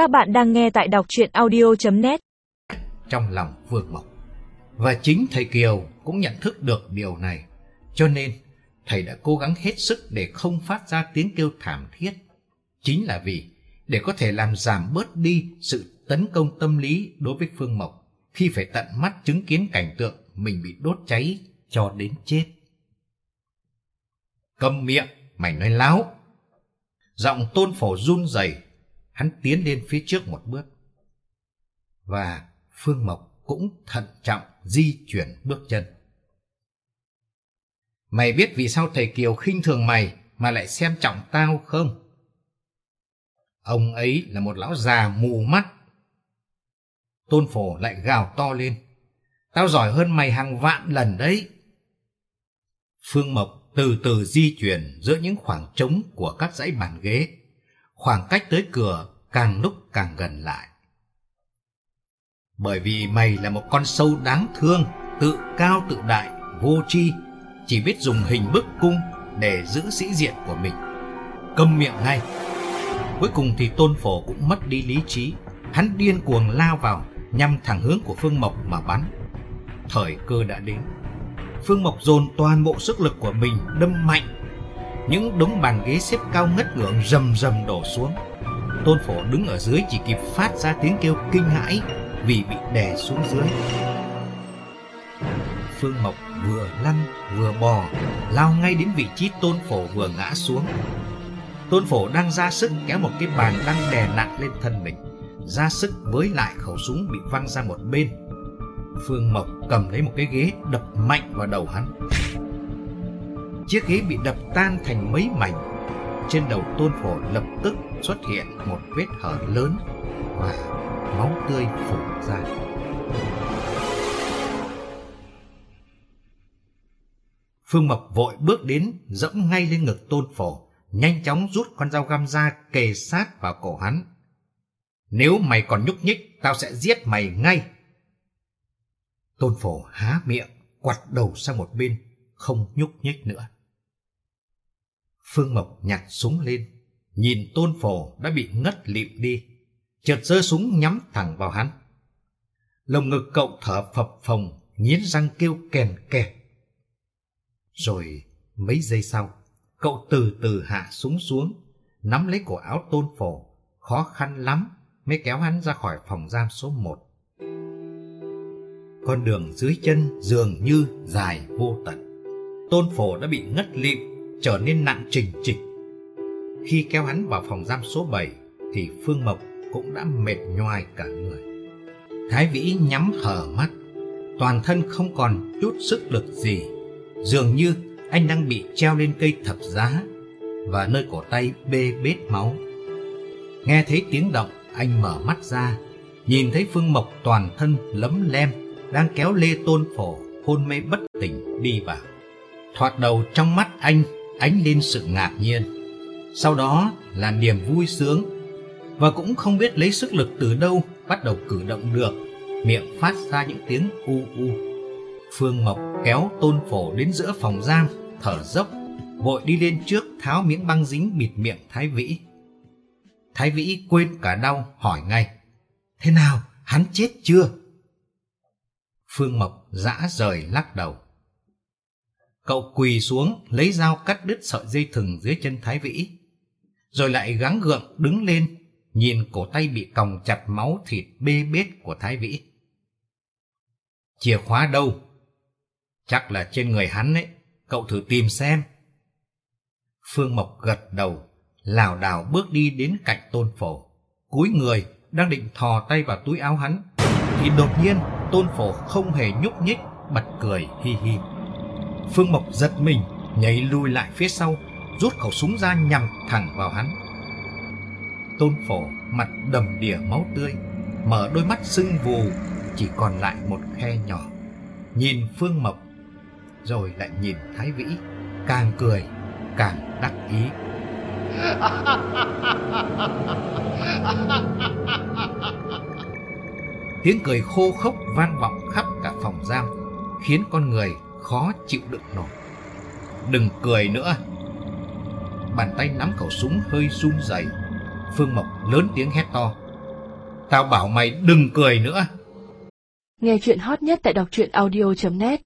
Các bạn đang nghe tại đọc chuyện audio.net trong lòng Vương Mộc. Và chính thầy Kiều cũng nhận thức được điều này, cho nên thầy đã cố gắng hết sức để không phát ra tiếng kêu thảm thiết. Chính là vì để có thể làm giảm bớt đi sự tấn công tâm lý đối với Phương Mộc khi phải tận mắt chứng kiến cảnh tượng mình bị đốt cháy cho đến chết. Cầm miệng, mày nói láo. Giọng tôn phổ run rẩy, hắn tiến lên phía trước một bước. Và Phương Mộc cũng thận trọng di chuyển bước chân. Mày biết vì sao thầy Kiều khinh thường mày mà lại xem trọng tao không? Ông ấy là một lão già mù mắt. Tôn phổ lại gào to lên. Tao giỏi hơn mày hàng vạn lần đấy. Phương Mộc từ từ di chuyển giữa những khoảng trống của các dãy bàn ghế. Khoảng cách tới cửa càng lúc càng gần lại. Bởi vì mày là một con sâu đáng thương, tự cao tự đại, vô tri, chỉ biết dùng hình bức cung để giữ sĩ diện của mình. Câm miệng ngay. Cuối cùng thì Tôn Phổ cũng mất đi lý trí, hắn điên cuồng lao vào nhằm thẳng hướng của Phương Mộc mà bắn. Thời cơ đã đến. Phương Mộc dồn toàn bộ sức lực của mình đâm mạnh. Những đống bàn ghế xếp cao ngất ngưỡng rầm rầm đổ xuống. Tôn Phổ đứng ở dưới chỉ kịp phát ra tiếng kêu kinh hãi vì bị đè xuống dưới. Phương Mộc vừa lăn vừa bò, lao ngay đến vị trí Tôn Phổ vừa ngã xuống. Tôn Phổ đang ra sức kéo một cái bàn đang đè nặng lên thân mình, ra sức với lại khẩu súng bị văng ra một bên. Phương Mộc cầm lấy một cái ghế đập mạnh vào đầu hắn. Chiếc ghế bị đập tan thành mấy mảnh. Trên đầu Tôn Phổ lập tức xuất hiện một vết hở lớn và máu tươi phủ ra. Phương Mộc vội bước đến, dẫm ngay lên ngực Tôn Phổ, nhanh chóng rút con dao găm ra kề sát vào cổ hắn. Nếu mày còn nhúc nhích, tao sẽ giết mày ngay. Tôn Phổ há miệng, quặt đầu sang một bên, không nhúc nhích nữa. Phương Mộc nhặt súng lên, nhìn Tôn Phổ đã bị ngất lịm đi, chợt giơ súng nhắm thẳng vào hắn. Lồng ngực cậu thở phập phồng, nghiến răng kêu kèn kẹt. Rồi mấy giây sau, cậu từ từ hạ súng xuống, nắm lấy cổ áo tôn phổ, khó khăn lắm mới kéo hắn ra khỏi phòng giam số một. Con đường dưới chân dường như dài vô tận. Tôn phổ đã bị ngất lịm, trở nên nặng trình trịch. Khi kéo hắn vào phòng giam số 7 thì Phương Mộc cũng đã mệt nhoài cả người. Thái Vĩ nhắm hở mắt, toàn thân không còn chút sức lực gì. Dường như anh đang bị treo lên cây thập giá và nơi cổ tay bê bết máu. Nghe thấy tiếng động, anh mở mắt ra, nhìn thấy Phương Mộc toàn thân lấm lem đang kéo Lê Tôn Phổ hôn mê bất tỉnh đi vào. Thoạt đầu trong mắt anh ánh lên sự ngạc nhiên, sau đó là niềm vui sướng và cũng không biết lấy sức lực từ đâu bắt đầu cử động được, miệng phát ra những tiếng u u. Phương Mộc kéo Tôn Phổ đến giữa phòng giam, thở dốc, vội đi lên trước tháo miếng băng dính bịt miệng Thái Vĩ. Thái Vĩ quên cả đau hỏi ngay, thế nào, hắn chết chưa? Phương Mộc dã rời lắc đầu. Cậu quỳ xuống lấy dao cắt đứt sợi dây thừng dưới chân Thái Vĩ, rồi lại gắng gượng đứng lên nhìn cổ tay bị còng chặt máu thịt bê bết của Thái Vĩ. Chìa khóa đâu? Chắc là trên người hắn ấy, cậu thử tìm xem. Phương Mộc gật đầu, lảo đảo bước đi đến cạnh tôn phổ. Cúi người, đang định thò tay vào túi áo hắn, thì đột nhiên tôn phổ không hề nhúc nhích, bật cười hi hi. Phương Mộc giật mình, nhảy lùi lại phía sau, rút khẩu súng ra nhằm thẳng vào hắn. Tôn phổ mặt đầm đìa máu tươi, mở đôi mắt sưng vù, chỉ còn lại một khe nhỏ. Nhìn Phương Mộc, rồi lại nhìn Thái Vĩ, càng cười, càng đắc ý. Tiếng cười khô khốc vang vọng khắp cả phòng giam, khiến con người khó chịu đựng nổi. Đừng cười nữa. Bàn tay nắm khẩu súng hơi run rẩy, Phương Mộc lớn tiếng hét to. Tao bảo mày đừng cười nữa. Nghe chuyện hot nhất tại đọc truyện audio.net